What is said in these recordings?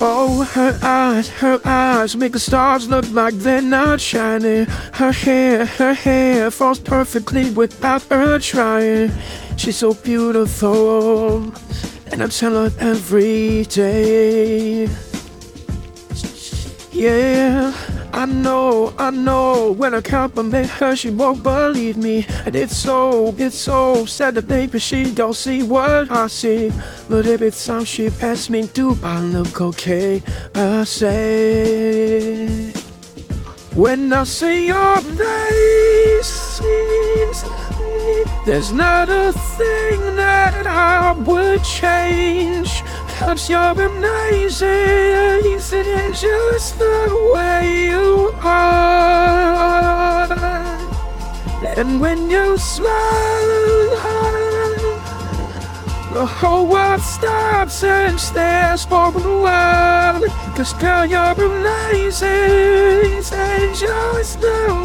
Oh, her eyes, her eyes make the stars look like they're not shining. Her hair, her hair falls perfectly without her trying. She's so beautiful, and I tell her every day. Yeah, I know, I know. When I compliment her, she won't believe me. And it's so, it's so sad that maybe she don't see what I see. But every time she passes me, do I look okay? I say, when I see your face, there's not a thing that I would change. Cause you're amazing, and just the way you are. And when you smile, the whole world stops and stares for a while. Cause girl, you're amazing, and just the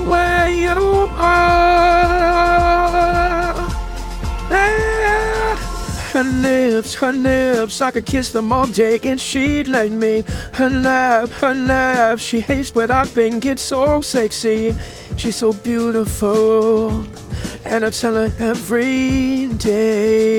Her lips, her lips, I could kiss them all day and she'd let me. Her laugh, her laugh, she hates what I think it's so sexy. She's so beautiful, and I tell her every day.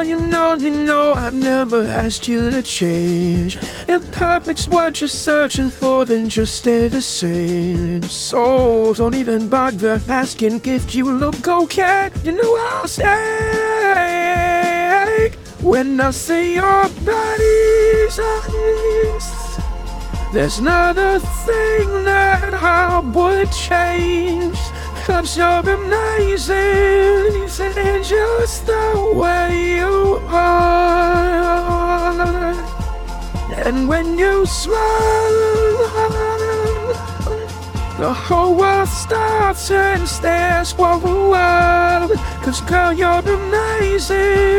No, you know, you know, I've never asked you to change. If perfect's what you're searching for, then just stay the same. So don't even bother asking if you look okay. You know I'll stay when I see your body's eyes. There's not a thing that I would change. Cause you're amazing, and just the way you are. And when you smile, the whole world stops and stares for a while. Cause girl, you're amazing,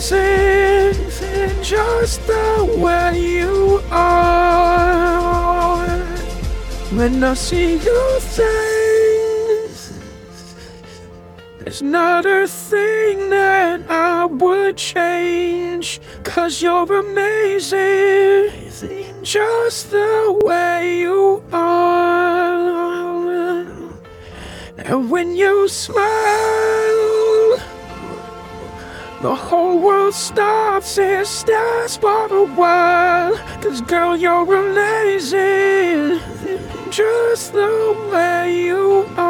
and just the way you are. When I see your face, there's not a thing that I would change. Cause you're amazing, just the way you are. And when you smile, the whole world stops and stares for a while. Cause girl, you're amazing, just the way you are.